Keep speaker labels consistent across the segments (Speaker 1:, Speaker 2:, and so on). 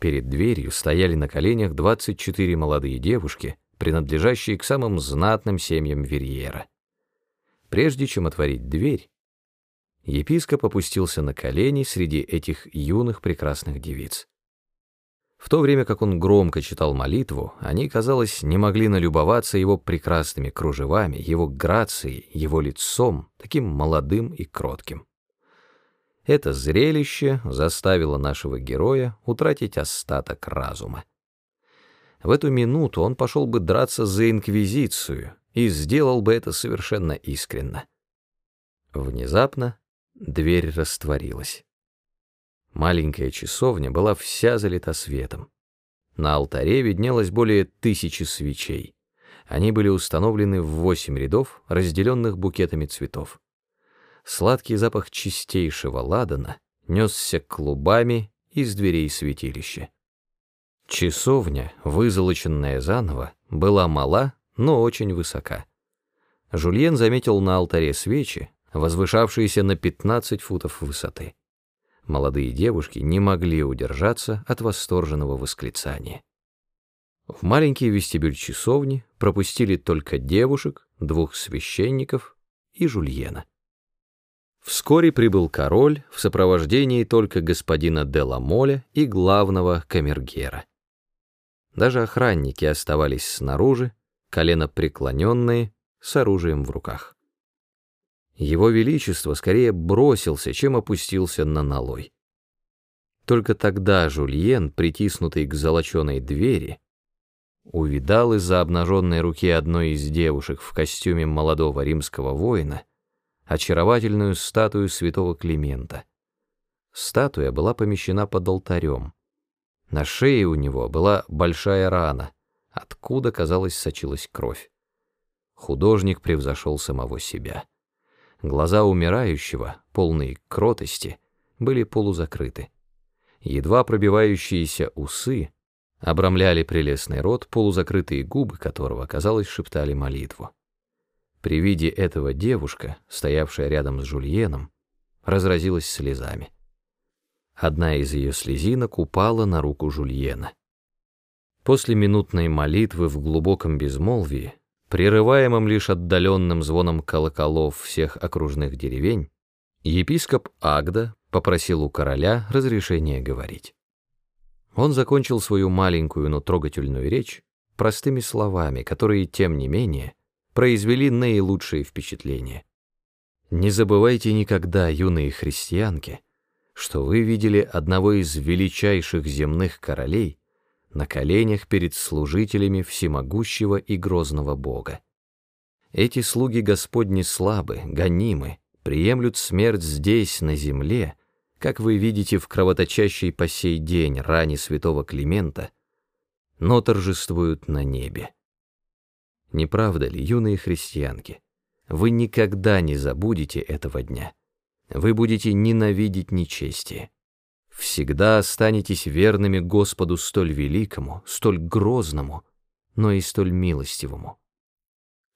Speaker 1: Перед дверью стояли на коленях 24 молодые девушки, принадлежащие к самым знатным семьям Верьера. Прежде чем отворить дверь, епископ опустился на колени среди этих юных прекрасных девиц. В то время как он громко читал молитву, они, казалось, не могли налюбоваться его прекрасными кружевами, его грацией, его лицом, таким молодым и кротким. Это зрелище заставило нашего героя утратить остаток разума. В эту минуту он пошел бы драться за инквизицию и сделал бы это совершенно искренно. Внезапно дверь растворилась. Маленькая часовня была вся залита светом. На алтаре виднелось более тысячи свечей. Они были установлены в восемь рядов, разделенных букетами цветов. Сладкий запах чистейшего ладана несся клубами из дверей святилища. Часовня, вызолоченная заново, была мала, но очень высока. Жульен заметил на алтаре свечи, возвышавшиеся на 15 футов высоты. Молодые девушки не могли удержаться от восторженного восклицания. В маленький вестибюль часовни пропустили только девушек, двух священников и Жульена. Вскоре прибыл король в сопровождении только господина де Ламоля и главного камергера. Даже охранники оставались снаружи, колено преклоненные, с оружием в руках. Его Величество скорее бросился, чем опустился на налой. Только тогда Жульен, притиснутый к золоченой двери, увидал из-за обнаженной руки одной из девушек в костюме молодого римского воина очаровательную статую святого Климента. Статуя была помещена под алтарем. На шее у него была большая рана, откуда, казалось, сочилась кровь. Художник превзошел самого себя. Глаза умирающего, полные кротости, были полузакрыты. Едва пробивающиеся усы обрамляли прелестный рот, полузакрытые губы которого, казалось, шептали молитву. При виде этого девушка, стоявшая рядом с Жульеном, разразилась слезами. Одна из ее слезинок упала на руку Жульена. После минутной молитвы в глубоком безмолвии прерываемым лишь отдаленным звоном колоколов всех окружных деревень, епископ Агда попросил у короля разрешения говорить. Он закончил свою маленькую, но трогательную речь простыми словами, которые, тем не менее, произвели наилучшие впечатления. Не забывайте никогда, юные христианки, что вы видели одного из величайших земных королей, на коленях перед служителями всемогущего и грозного Бога. Эти слуги Господни слабы, гонимы, приемлют смерть здесь, на земле, как вы видите в кровоточащей по сей день ране святого Климента, но торжествуют на небе. Не правда ли, юные христианки? Вы никогда не забудете этого дня. Вы будете ненавидеть нечестие всегда останетесь верными Господу столь великому, столь грозному, но и столь милостивому.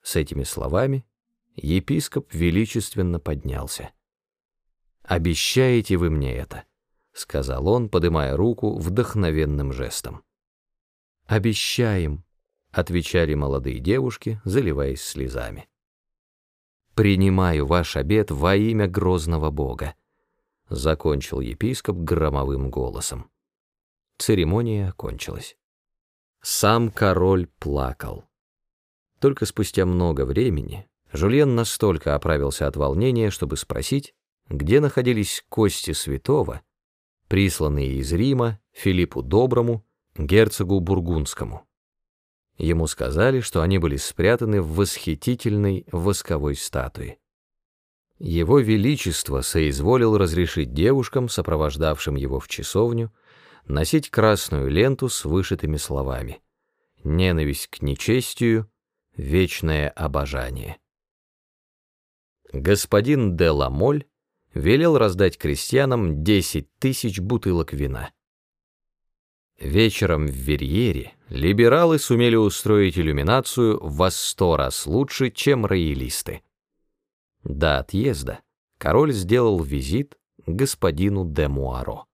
Speaker 1: С этими словами епископ величественно поднялся. «Обещаете вы мне это?» — сказал он, подымая руку вдохновенным жестом. «Обещаем», — отвечали молодые девушки, заливаясь слезами. «Принимаю ваш обет во имя грозного Бога», — закончил епископ громовым голосом. Церемония окончилась. Сам король плакал. Только спустя много времени Жульен настолько оправился от волнения, чтобы спросить, где находились кости святого, присланные из Рима Филиппу Доброму, герцогу Бургундскому. Ему сказали, что они были спрятаны в восхитительной восковой статуе. Его Величество соизволил разрешить девушкам, сопровождавшим его в часовню, носить красную ленту с вышитыми словами «Ненависть к нечестию, вечное обожание». Господин де Ламоль велел раздать крестьянам 10 тысяч бутылок вина. Вечером в Верьере либералы сумели устроить иллюминацию во сто раз лучше, чем роялисты. До отъезда король сделал визит господину де Муаро.